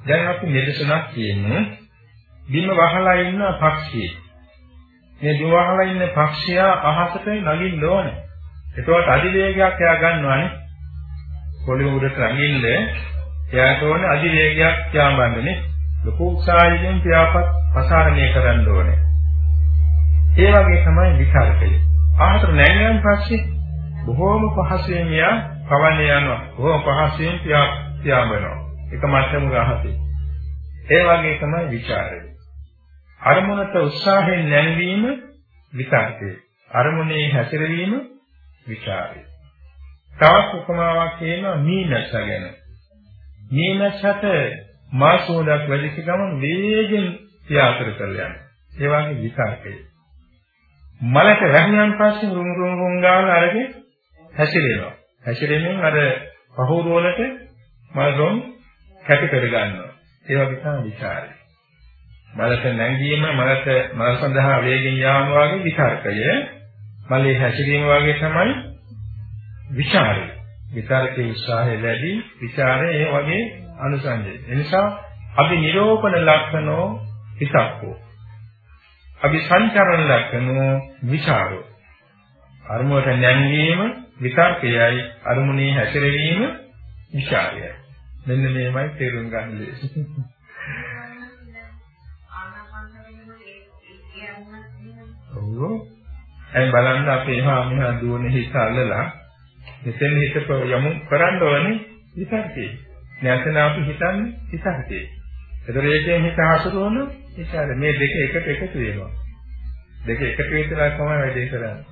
දැන් අපි නිදසුනක් කියන්නේ බිම වහලා ඉන්න පක්ෂියෙක්. මේ බිම වහලා ඉන්න පක්ෂියා අහසට නගින්න ඕනේ. ඒකවත් අධිවේගයක් එයා ගන්නවානේ. පොළොව උඩට නගින්න එයාට ඕනේ අධිවේගයක් යාඹන්නේ. ලොකු උත්සාහයෙන් පියාපත් ප්‍රසාරණය කරන්න ඕනේ. ඒ වගේ තමයි විචාරකය. ආහතර නැංගයන් පස්සේ බොහෝම පහසුවෙන් යා පවන්නේ යනවා. බොහෝම පහසුවෙන් පියාඹනවා. එක මට්ටමක අහසේ. ඒ වගේ තමයි ਵਿਚාරය. අරමුණට උත්සාහයෙන් නැංවීම විතර්කය. අරමුණේ හැසිරවීම ਵਿਚාරය. තවත් උපමාවක් කියනවා මීනස ගැන. මීනසට මාසෝදක් වැඩිච්ච ගමන් වේගෙන් ක්‍රියාකර කරලා යනවා. ඒ වගේ විතර්කය. මලට වැහිණන් පස්සේ රුම් රුම් රුම් ගාලා අරගෙන හැසිරෙනවා. හැසිරෙමින් අර පහෝරුවලට මල් රොම් කැපි කර ගන්නවා. ඒ වගේ තමයි ਵਿਚාරය. මලක නැංගීම මලක මල සඳහා වේගෙන් යාම වගේ විචාරකය. මලේ හැසිරීම වගේ තමයි විචාරය. විචාරකේ උත්සාහය ලැබී විචාරය ඒ වගේ අනුසංජය. එනිසා අපි නිරෝපණ ලක්ෂණෝ හිතක්කෝ. අපි සංචරණ ලක්ෂණෝ විචාරෝ. අරමුණට නැංගීම විතර්කයයි අරමුණේ හැසිරවීම විචාරයයි. මෙන්න මේමයි තේරුම් ගන්න ලේසි. ඔව්. ඇයි බලන්න අපි එහා මෙහා දුවන හිත අල්ලලා මෙතෙන් හිත යමු කරන්න ඕනේ විතර්කේ. නැත්නම් අපි හිතන්නේ විතර්කේ. ඒතර ඒකෙන් හිත හසුරුවන විචාර මේ දෙක එකට එකතු වෙනවා. දෙක එකට වෙලා තමයි වැඩේ කරන්නේ.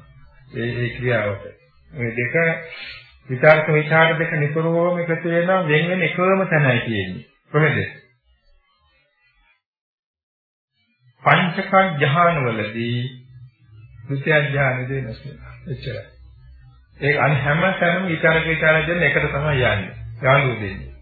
ඒ ඒ ක්‍රියාවට. මේ දෙක විචාරක විචාර දෙක නිතරම එකතු වෙනවා වෙන වෙන එකම තැනයි තියෙන්නේ. කොහෙද? පංචක ඥානවලදී ත්‍ෘත්‍ය ඥානෙදී නැසෙන. එච්චරයි. ඒක අන හැම තැනම විචාරක විචාර දෙන්න එකට තමයි යන්නේ. යාළුවෝ දෙන්නේ.